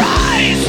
rise